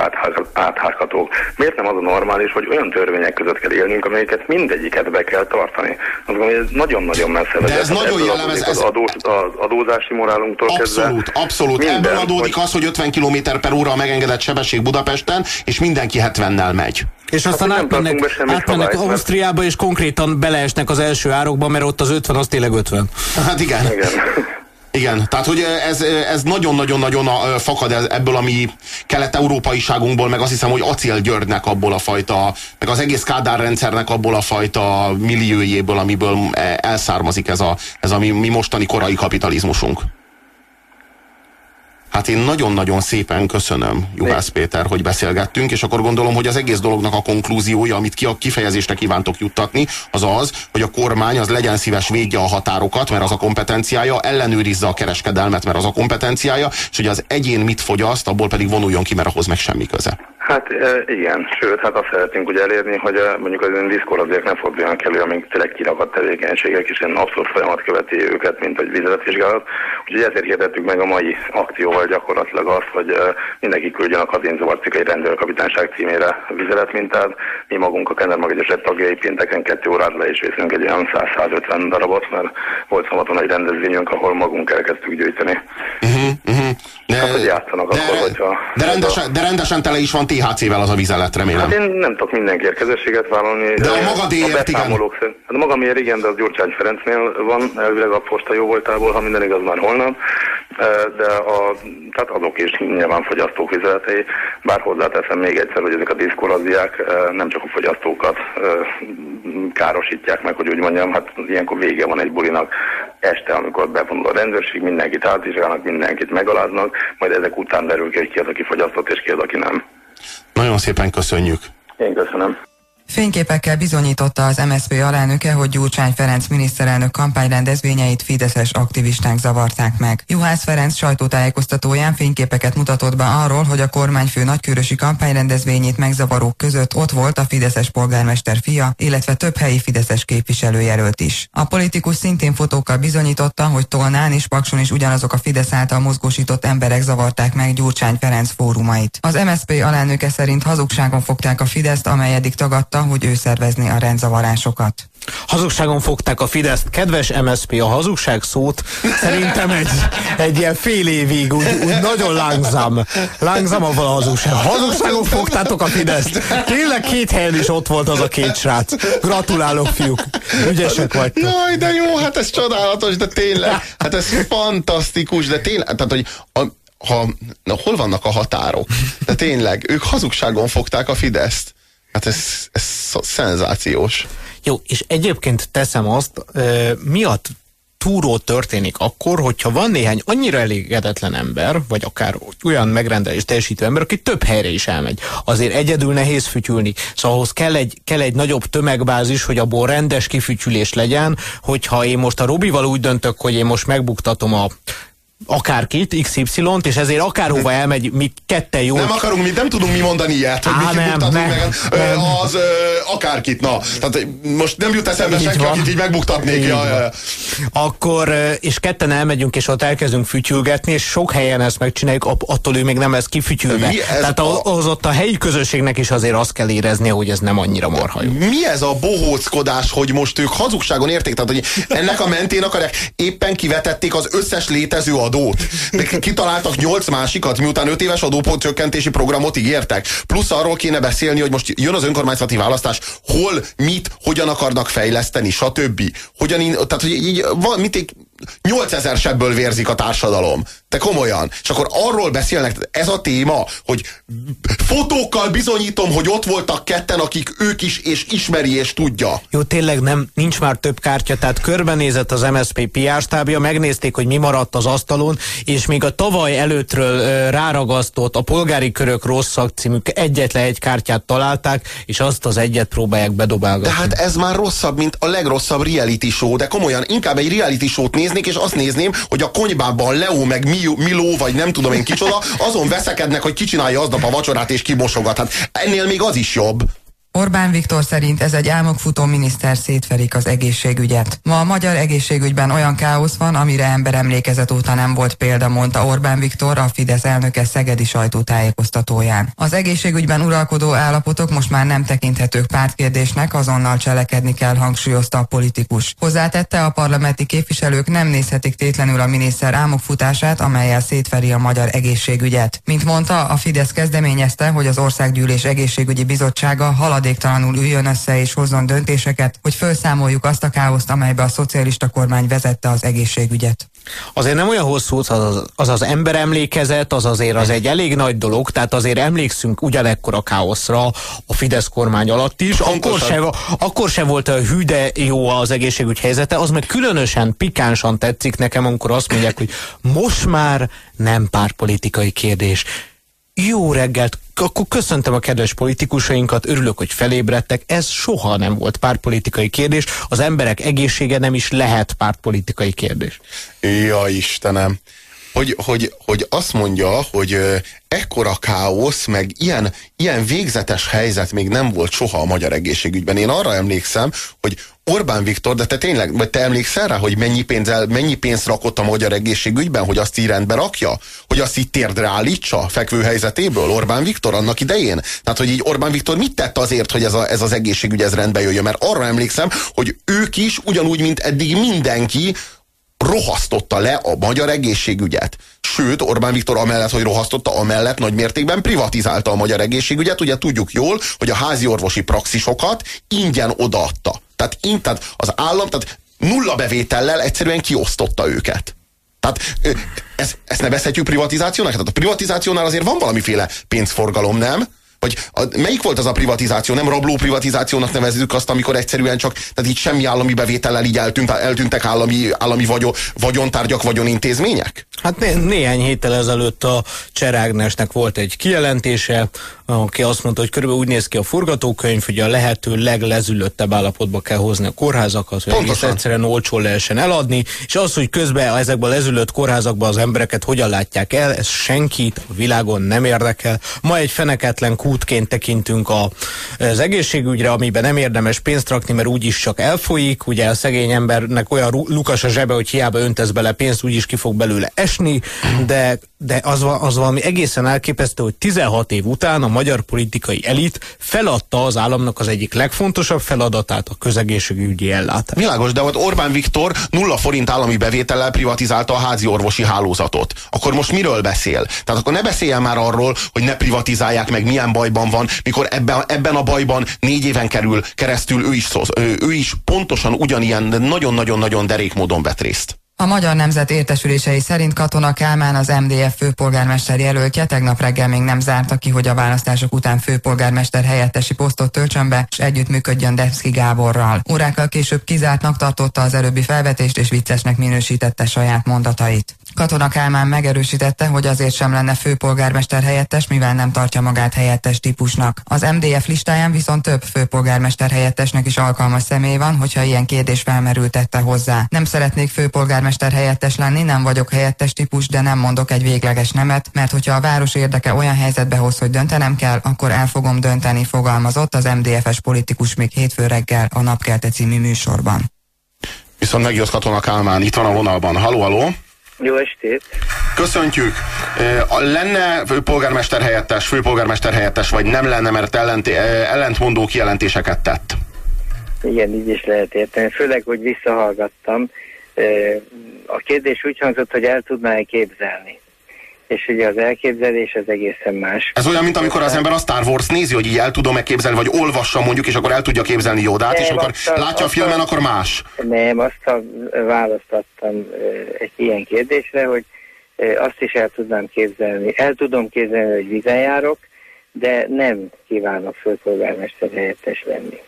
áthághatók? Miért nem az a normális, hogy olyan törvények között kell élnünk, amelyeket mindegyiket be kell tartani? Azt gondolom, hogy ez nagyon-nagyon messze vezet. ez nagyon jellemez. Ez... Az, adó, az adózási morálunktól abszolút, kezdve. Abszolút, Minden, Ebből adódik hogy... az, hogy 50 km per óra a megengedett sebesség Budapesten, és mindenki 70-nel megy. És aztán hát, átmennek, átmennek Ausztriába, és konkrétan beleesnek az első árokba, mert ott az 50, az tényleg 50. Hát igen. igen. Igen, tehát hogy ez, ez nagyon-nagyon-nagyon fakad ebből a mi kelet-európaiságunkból, meg azt hiszem, hogy Acél Györgynek abból a fajta, meg az egész Kádár rendszernek abból a fajta milliójéből, amiből e, elszármazik ez a, ez a mi, mi mostani korai kapitalizmusunk. Hát én nagyon-nagyon szépen köszönöm, Juhász Péter, hogy beszélgettünk, és akkor gondolom, hogy az egész dolognak a konklúziója, amit ki a kifejezésre kívántok juttatni, az az, hogy a kormány az legyen szíves védje a határokat, mert az a kompetenciája, ellenőrizze a kereskedelmet, mert az a kompetenciája, és hogy az egyén mit fogyaszt, abból pedig vonuljon ki, mert ahhoz meg semmi köze. Hát igen, sőt, hát azt szeretnénk ugye elérni, hogy mondjuk az ilyen diszkórazék nem forduljanak elő, amik tényleg kiragadt tevékenységek, és ilyen abszolút folyamat követi őket, mint egy vizeletvizsgálat. Úgyhogy ezért hirdettük meg a mai akcióval gyakorlatilag azt, hogy mindenki küldjön a Kazinzavarcik egy rendőrkapitányság címére vizeletmintát. Mi magunk a Kender Magegyeset tagjai pénteken kettő órát le is vészünk egy olyan 150 darabot, mert volt szombaton egy rendezvényünk, ahol magunk elkezdtük gyűjteni. Uh-huh, uh-huh. De, hát, hogy játszanak de, akkor, hogyha... De rendesen, de rendesen tele is van THC-vel az a vizelet, remélem. Hát én nem tudok mindenkiért kezességet vállalni. De a magadéért, igen. Szerint, hát a magamért igen, de az Gyurcsány Ferencnél van, elvileg a posta jó voltából, ha minden igaz már holnap. De a, tehát azok is nyilván fogyasztók vizeletei, bár hozzáteszem még egyszer, hogy ezek a diszkolaziák nem csak a fogyasztókat károsítják meg, hogy úgy mondjam, hát ilyenkor vége van egy bulinak este, amikor bevonul a rendőrség, mindenkit átvizsgálnak, mindenkit megaláznak, majd ezek után derül ki, hogy ki az, aki fogyasztott, és ki az, aki nem. Nagyon szépen köszönjük. Én köszönöm. Fényképekkel bizonyította az MSZP alelnöke, hogy Gyurcsány Ferenc miniszterelnök kampányrendezvényeit fideszes aktivisták zavarták meg. Juhász Ferenc sajtótájékoztatóján fényképeket mutatott be arról, hogy a kormányfő nagykörösi kampányrendezvényét megzavarók között ott volt a fideszes polgármester fia, illetve több helyi fideszes képviselőjelölt is. A politikus szintén fotókkal bizonyította, hogy Tolnán és Pakson is ugyanazok a Fidesz által mozgósított emberek zavarták meg Gyurcsány Ferenc fórumait. Az MSZP alelnöke szerint hazugságon fogták a Fideszt, amely eddig tagadta, hogy ő szervezni a rendzavarásokat. Hazugságon fogták a Fideszt. Kedves MSP, a hazugság szót szerintem egy, egy ilyen fél évig úgy, úgy nagyon lángzám. Lángzám a hazugság. Hazugságon fogtátok a Fideszt. Tényleg két helyen is ott volt az a két srác. Gratulálok, fiúk. Ügyesek vagytok. Jaj, de jó, hát ez csodálatos, de tényleg, hát ez fantasztikus, de tényleg, tehát, hogy a, ha, na, hol vannak a határok? De tényleg, ők hazugságon fogták a Fideszt. Hát ez, ez szenzációs. Jó, és egyébként teszem azt, miatt túró történik akkor, hogyha van néhány annyira elégedetlen ember, vagy akár olyan megrendelés teljesítő ember, aki több helyre is elmegy. Azért egyedül nehéz fütyülni. Szóval ahhoz kell egy, kell egy nagyobb tömegbázis, hogy abból rendes kifütyülés legyen, hogyha én most a Robival úgy döntök, hogy én most megbuktatom a akárkit, XY-t, és ezért akárhova elmegy, mi ketten jó. Nem akarunk, mi nem tudunk mi mondani ilyet, hogy Á, nem, nem, meg, nem. az ö, akárkit, na. Tehát most nem jut eszembe így senki, van. akit így megbuktatnék. Így ja, ja. Akkor, és ketten elmegyünk, és ott elkezdünk fütyülgetni, és sok helyen ezt megcsináljuk, attól ő még nem lesz kifütyülve. Mi ez Tehát a... az ott a helyi közösségnek is azért azt kell érezni, hogy ez nem annyira marha jó. Mi ez a bohóckodás, hogy most ők hazugságon érték? Tehát, hogy ennek a mentén akarják, éppen kivetették az összes létező adót. De kitaláltak nyolc másikat, miután öt éves adópontcsökkentési programot ígértek. Plusz arról kéne beszélni, hogy most jön az önkormányzati választás, hol, mit, hogyan akarnak fejleszteni, stb. Hogyan, tehát, hogy így, van, mit, 8000 sebből vérzik a társadalom. Te komolyan. És akkor arról beszélnek, ez a téma, hogy fotókkal bizonyítom, hogy ott voltak ketten, akik ők is, és ismeri, és tudja. Jó, tényleg nem, nincs már több kártya, tehát körbenézett az MSZP PR stábja, megnézték, hogy mi maradt az asztalon, és még a tavaly előttről ö, ráragasztott a polgári körök rosszak című egyetlen egy kártyát találták, és azt az egyet próbálják bedobálgatni. Tehát ez már rosszabb, mint a legrosszabb reality show, de komolyan, inkább egy reality show-t néznék, és azt nézném, hogy a konybában Leo meg Miló, vagy nem tudom én kicsoda, azon veszekednek, hogy kicsinálja aznap a vacsorát és kimosogat. Hát ennél még az is jobb. Orbán Viktor szerint ez egy álmokfutó miniszter szétverik az egészségügyet. Ma a magyar egészségügyben olyan káosz van, amire ember emlékezet óta nem volt példa, mondta Orbán Viktor, a Fidesz elnöke szegedi sajtótájékoztatóján. Az egészségügyben uralkodó állapotok most már nem tekinthetők pártkérdésnek, azonnal cselekedni kell, hangsúlyozta a politikus. Hozzátette, a parlamenti képviselők nem nézhetik tétlenül a miniszter álmokfutását, amelyel szétveri a magyar egészségügyet. Mint mondta, a Fidesz kezdeményezte, hogy az Országgyűlés Egészségügyi Bizottsága halad maradéktalanul üljön össze és hozzon döntéseket, hogy felszámoljuk azt a káoszt, amelybe a szocialista kormány vezette az egészségügyet. Azért nem olyan hosszú az az, az, az emberemlékezet, az azért az egy elég nagy dolog, tehát azért emlékszünk ugyanekkor a káoszra a Fidesz kormány alatt is, akkor se, akkor se volt a hűde jó az egészségügy helyzete, az meg különösen pikánsan tetszik nekem, amikor azt mondják, hogy most már nem párpolitikai kérdés. Jó reggelt, akkor köszöntöm a kedves politikusainkat, örülök, hogy felébredtek. Ez soha nem volt pártpolitikai kérdés, az emberek egészsége nem is lehet pártpolitikai kérdés. Ja, Istenem! Hogy, hogy, hogy azt mondja, hogy ekkora káosz, meg ilyen, ilyen végzetes helyzet még nem volt soha a magyar egészségügyben. Én arra emlékszem, hogy Orbán Viktor, de te tényleg, vagy te emlékszel rá, hogy mennyi, pénzzel, mennyi pénzt rakott a magyar egészségügyben, hogy azt így rendbe rakja? Hogy azt így térdre állítsa fekvő helyzetéből Orbán Viktor annak idején? Tehát, hogy így Orbán Viktor mit tett azért, hogy ez, a, ez az egészségügy ez rendbe jöjjön? Mert arra emlékszem, hogy ők is ugyanúgy, mint eddig mindenki rohasztotta le a magyar egészségügyet. Sőt, Orbán Viktor amellett, hogy rohasztotta, amellett nagy mértékben privatizálta a magyar egészségügyet. Ugye tudjuk jól, hogy a házi orvosi praxisokat ingyen odaadta. Tehát, tehát az állam, tehát nulla bevétellel egyszerűen kiosztotta őket. Tehát ezt, ezt nevezhetjük privatizációnak? Tehát a privatizációnál azért van valamiféle pénzforgalom, nem? Vagy a, melyik volt az a privatizáció? Nem rabló privatizációnak nevezzük azt, amikor egyszerűen csak, tehát így semmi állami bevétellel így eltűnt, eltűntek állami, állami vagyo, vagyontárgyak, vagyonintézmények? Hát né- néhány héttel ezelőtt a Cserágnesnek volt egy kijelentése, aki azt mondta, hogy körülbelül úgy néz ki a forgatókönyv, hogy a lehető leglezülöttebb állapotba kell hozni a kórházakat, hogy egész egyszerűen olcsó lehessen eladni, és az, hogy közben ezekben a lezülött kórházakban az embereket hogyan látják el, ez senkit a világon nem érdekel. Ma egy feneketlen kútként tekintünk a, az egészségügyre, amiben nem érdemes pénzt rakni, mert úgyis csak elfolyik, ugye a szegény embernek olyan lukas a zsebe, hogy hiába öntesz bele pénzt, úgyis ki fog belőle esni, de, de az, az valami egészen elképesztő, hogy 16 év után a magyar politikai elit feladta az államnak az egyik legfontosabb feladatát, a közegészségügyi ellátást. Világos, de ott Orbán Viktor nulla forint állami bevétellel privatizálta a házi orvosi hálózatot. Akkor most miről beszél? Tehát akkor ne beszéljen már arról, hogy ne privatizálják meg, milyen bajban van, mikor ebben, ebben a bajban négy éven kerül, keresztül ő is, szó, ő, is pontosan ugyanilyen nagyon-nagyon-nagyon derék módon vett részt. A Magyar Nemzet értesülései szerint Katona Kálmán az MDF főpolgármester jelöltje tegnap reggel még nem zárta ki, hogy a választások után főpolgármester helyettesi posztot töltsön be, és együttműködjön Devszki Gáborral. Órákkal később kizártnak tartotta az előbbi felvetést, és viccesnek minősítette saját mondatait. Katona Kálmán megerősítette, hogy azért sem lenne főpolgármester helyettes, mivel nem tartja magát helyettes típusnak. Az MDF listáján viszont több főpolgármester helyettesnek is alkalmas személy van, hogyha ilyen kérdés felmerültette hozzá. Nem szeretnék főpolgármester helyettes lenni, nem vagyok helyettes típus, de nem mondok egy végleges nemet, mert hogyha a város érdeke olyan helyzetbe hoz, hogy döntenem kell, akkor el fogom dönteni, fogalmazott az MDF-es politikus még hétfő reggel a Napkelte című műsorban. Viszont megjött Katona Kálmán, itt van a vonalban. Haló, haló! Jó estét! Köszöntjük! Lenne főpolgármester helyettes, főpolgármester helyettes, vagy nem lenne, mert ellent, ellentmondó kijelentéseket tett? Igen, így is lehet érteni. Főleg, hogy visszahallgattam. A kérdés úgy hangzott, hogy el tudná-e képzelni és ugye az elképzelés az egészen más. Ez olyan, mint amikor az ember a Star Wars nézi, hogy így el tudom-e képzelni, vagy olvassa mondjuk, és akkor el tudja képzelni Jodát, nem, és akkor a, látja a filmen, akkor más. Nem, azt a választattam egy ilyen kérdésre, hogy azt is el tudnám képzelni. El tudom képzelni, hogy vizen járok, de nem kívánok főpolgármester helyettes lenni.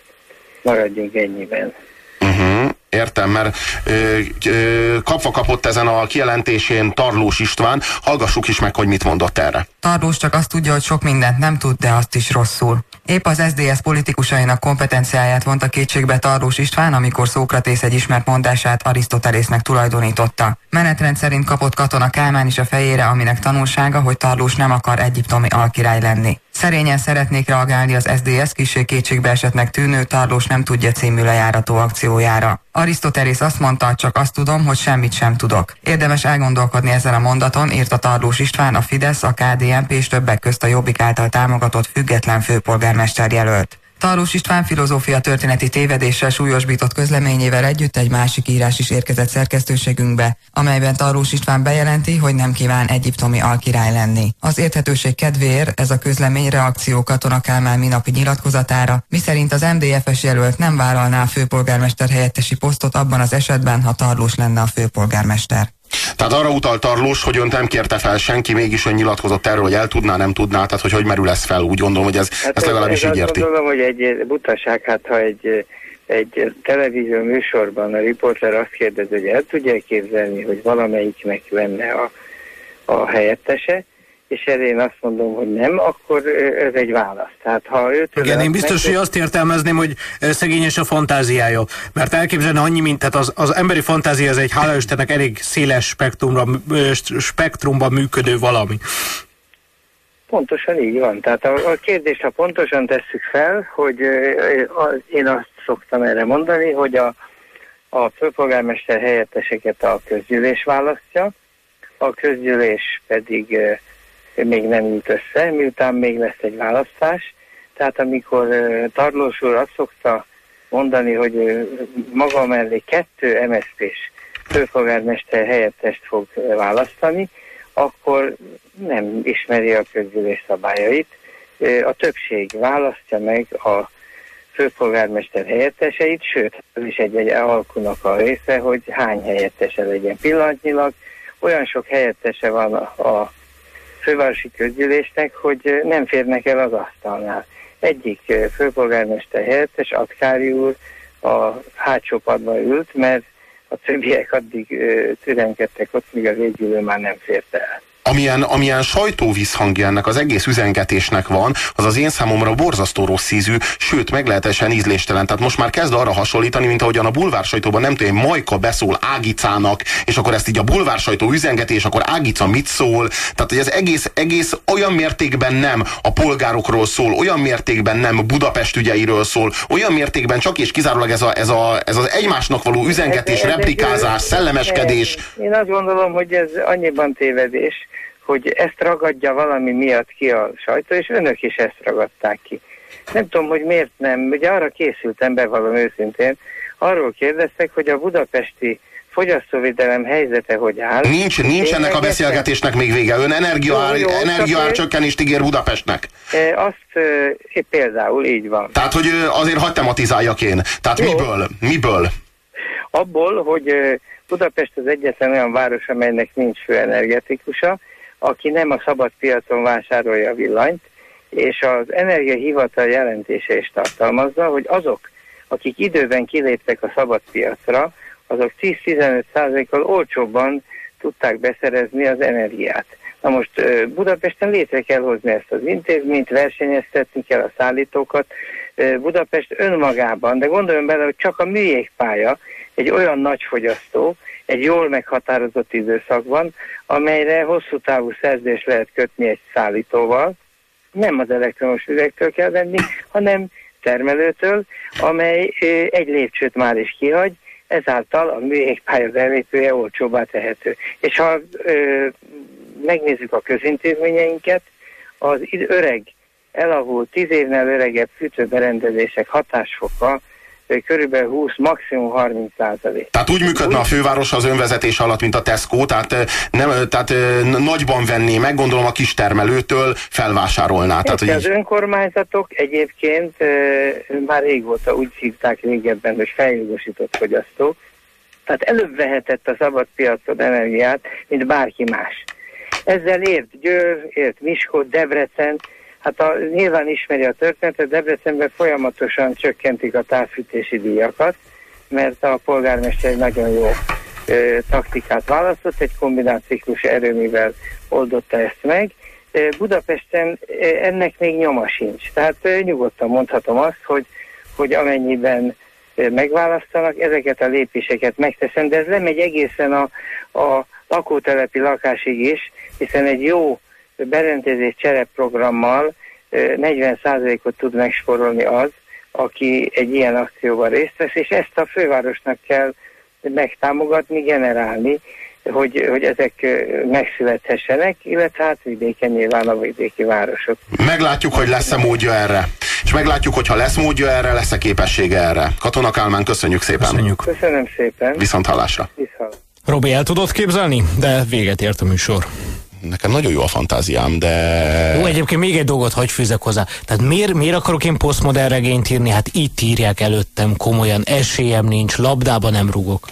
Maradjunk ennyiben. Uh-huh. Értem, mert ö, ö, kapva kapott ezen a kijelentésén Tarlós István. Hallgassuk is meg, hogy mit mondott erre. Tarlós csak azt tudja, hogy sok mindent nem tud, de azt is rosszul. Épp az SDS politikusainak kompetenciáját vonta kétségbe Tarlós István, amikor Szókratész egy ismert mondását Arisztotelésznek tulajdonította. Menetrend szerint kapott katona Kálmán is a fejére, aminek tanulsága, hogy Tarlós nem akar egyiptomi alkirály lenni. Szerényen szeretnék reagálni az SDS kisé kétségbe esetnek tűnő Tarlós nem tudja című lejárató akciójára. Arisztotelész azt mondta, csak azt tudom, hogy semmit sem tudok. Érdemes elgondolkodni ezen a mondaton, írta Tarlós István, a Fidesz, a KDNP és többek közt a Jobbik által támogatott független főpolgármester jelölt. Tarlós István filozófia történeti tévedéssel súlyosbított közleményével együtt egy másik írás is érkezett szerkesztőségünkbe, amelyben Tarlós István bejelenti, hogy nem kíván egyiptomi alkirály lenni. Az érthetőség kedvéért ez a közlemény reakció Katona Kálmán minapi nyilatkozatára, miszerint az MDF-es jelölt nem vállalná a főpolgármester helyettesi posztot abban az esetben, ha Tarlós lenne a főpolgármester. Tehát arra utalt Tarlós, hogy ön nem kérte fel senki, mégis ön nyilatkozott erről, hogy el tudná, nem tudná, tehát hogy hogy merül ez fel, úgy gondolom, hogy ez, hát ezt legalábbis ez így érti. Gondolom, hogy egy butaság, hát ha egy, egy televízió műsorban a riporter azt kérdezi, hogy el tudja képzelni, hogy valamelyiknek lenne a, a helyettese, és erre én azt mondom, hogy nem, akkor ez egy válasz. Tehát ha őt Igen, én biztos, meg... hogy azt értelmezném, hogy szegényes a fantáziája. Mert elképzelni annyi, mint tehát az, az emberi fantázia ez egy hála Istennek elég széles spektrumra, spektrumban működő valami. Pontosan így van. Tehát a, a kérdést, ha pontosan tesszük fel, hogy az, én azt szoktam erre mondani, hogy a, a főpolgármester helyetteseket a közgyűlés választja, a közgyűlés pedig még nem ült össze, miután még lesz egy választás. Tehát amikor Tarlós úr azt szokta mondani, hogy maga mellé kettő MSZP-s főpolgármester helyettest fog választani, akkor nem ismeri a közgyűlés szabályait. A többség választja meg a főpolgármester helyetteseit, sőt, ez is egy, egy alkunak a része, hogy hány helyettese legyen pillanatnyilag. Olyan sok helyettese van a, a fővárosi közgyűlésnek, hogy nem férnek el az asztalnál. Egyik főpolgármester helyettes, Atkári úr a hátsó padban ült, mert a többiek addig türenkedtek ott, míg a végülő már nem férte el amilyen, amilyen sajtóvízhangja ennek az egész üzengetésnek van, az az én számomra borzasztó rossz ízű, sőt, meglehetősen ízléstelen. Tehát most már kezd arra hasonlítani, mint ahogyan a bulvár sajtóban nem tudom, Majka beszól Ágicának, és akkor ezt így a bulvár sajtó üzengeti, és akkor Ágica mit szól. Tehát, hogy ez egész, egész olyan mértékben nem a polgárokról szól, olyan mértékben nem Budapest ügyeiről szól, olyan mértékben csak és kizárólag ez, a, ez, a, ez az egymásnak való üzengetés, replikázás, szellemeskedés. Én azt gondolom, hogy ez annyiban tévedés, hogy ezt ragadja valami miatt ki a sajtó, és önök is ezt ragadták ki. Nem tudom, hogy miért nem, ugye arra készültem be valami őszintén, arról kérdeztek, hogy a budapesti fogyasztóvédelem helyzete hogy áll. Nincs, nincs Én ennek a beszélgetésnek még vége. Ön energiaár, jó, jó, energiaár csökkenést ígér Budapestnek. Azt e, például így van. Tehát, hogy azért hagyd tematizáljak én. Tehát jó. miből? Miből? Abból, hogy Budapest az egyetlen olyan város, amelynek nincs főenergetikusa, aki nem a szabad piacon vásárolja a villanyt, és az energiahivatal jelentése is tartalmazza, hogy azok, akik időben kiléptek a szabad piacra, azok 10-15%-kal olcsóbban tudták beszerezni az energiát. Na most Budapesten létre kell hozni ezt az intézményt, versenyeztetni kell a szállítókat. Budapest önmagában, de gondoljon bele, hogy csak a műjégpálya egy olyan nagy fogyasztó, egy jól meghatározott időszakban, amelyre hosszú távú szerződést lehet kötni egy szállítóval, nem az elektromos üvegtől kell venni, hanem termelőtől, amely egy lépcsőt már is kihagy, ezáltal a műégpálya belépője olcsóbbá tehető. És ha ö, megnézzük a közintézményeinket, az öreg, elavult, tíz évnél öregebb fűtőberendezések hatásfoka körülbelül 20, maximum 30 százalék. Tehát úgy működne a főváros az önvezetés alatt, mint a Tesco, tehát, nem, tehát nagyban venné meg, gondolom a kistermelőtől felvásárolná. Tehát, hogy az önkormányzatok egyébként már régóta úgy hívták régebben, hogy feljogosított fogyasztók, tehát előbb vehetett a szabad piacon energiát, mint bárki más. Ezzel ért Győr, ért Miskolc, Debrecen, Hát a, nyilván ismeri a történetet, Debrecenben folyamatosan csökkentik a távfűtési díjakat, mert a polgármester egy nagyon jó ö, taktikát választott, egy kombinált ciklus erőmivel oldotta ezt meg. Budapesten ennek még nyoma sincs. Tehát nyugodtan mondhatom azt, hogy, hogy amennyiben megválasztanak, ezeket a lépéseket megteszem, de ez nem egy egészen a, a lakótelepi lakásig is, hiszen egy jó berendezés csereprogrammal 40%-ot tud megsporolni az, aki egy ilyen akcióban részt vesz, és ezt a fővárosnak kell megtámogatni, generálni, hogy, hogy ezek megszülethessenek, illetve hát vidéken nyilván a vidéki városok. Meglátjuk, hogy lesz-e módja erre. És meglátjuk, hogy ha lesz módja erre, lesz-e képessége erre. Katona Kálmán, köszönjük szépen. Köszönjük. Köszönöm szépen. Viszont hallásra. Viszont. Robi, el tudod képzelni? De véget ért a műsor nekem nagyon jó a fantáziám, de... Jó, egyébként még egy dolgot hagy fűzek hozzá. Tehát miért, miért akarok én posztmodern regényt írni? Hát itt írják előttem komolyan, esélyem nincs, labdába nem rugok.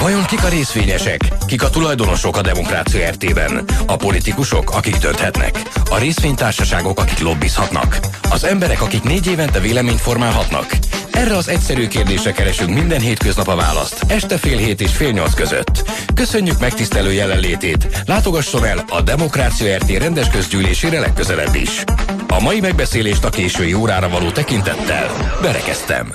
Vajon kik a részvényesek? Kik a tulajdonosok a Demokrácia RT-ben? A politikusok, akik dönthetnek? A részvénytársaságok, akik lobbizhatnak? Az emberek, akik négy évente véleményt formálhatnak? Erre az egyszerű kérdésre keresünk minden hétköznap a választ, este fél hét és fél nyolc között. Köszönjük megtisztelő jelenlétét, látogasson el a Demokrácia RT rendes közgyűlésére legközelebb is. A mai megbeszélést a késői órára való tekintettel berekeztem.